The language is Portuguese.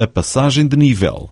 a passagem de nível.